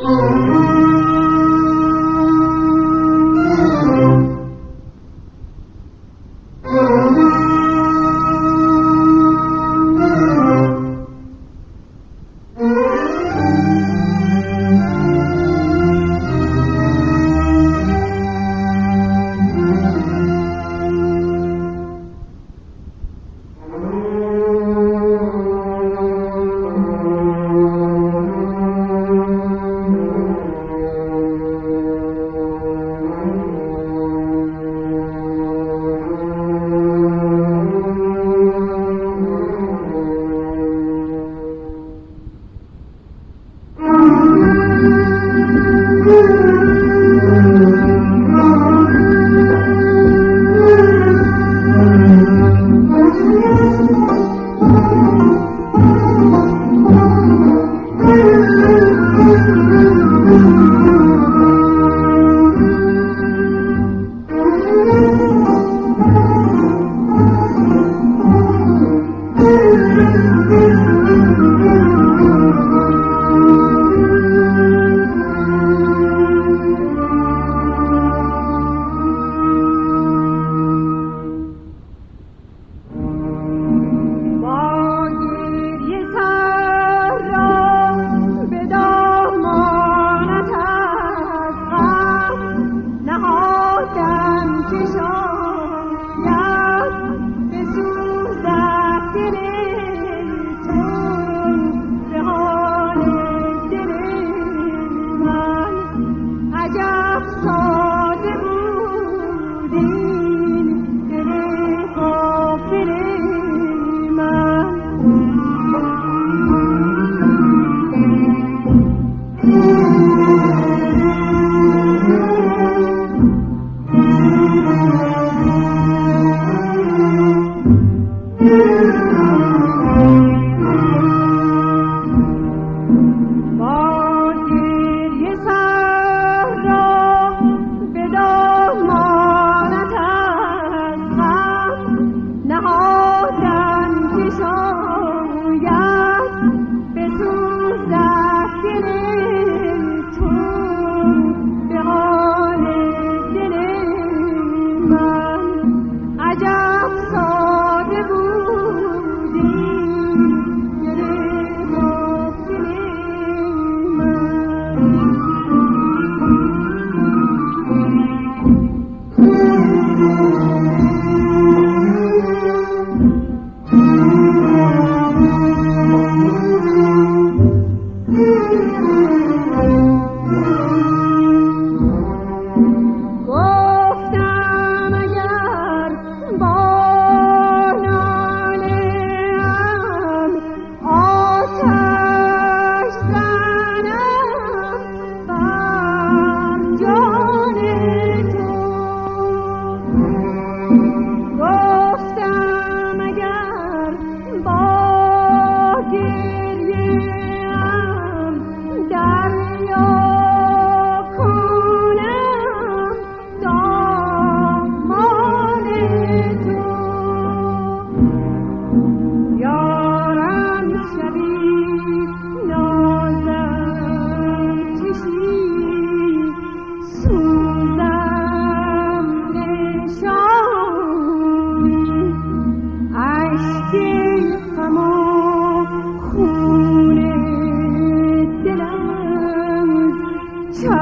Oh.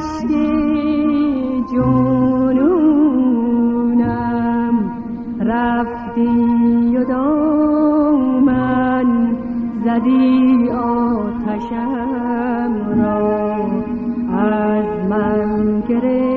بهشت جنونم. رفتی و دامن زدی آتشم را. از من گرفت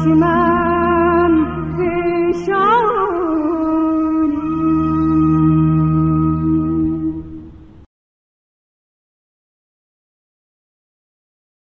چشمم فشان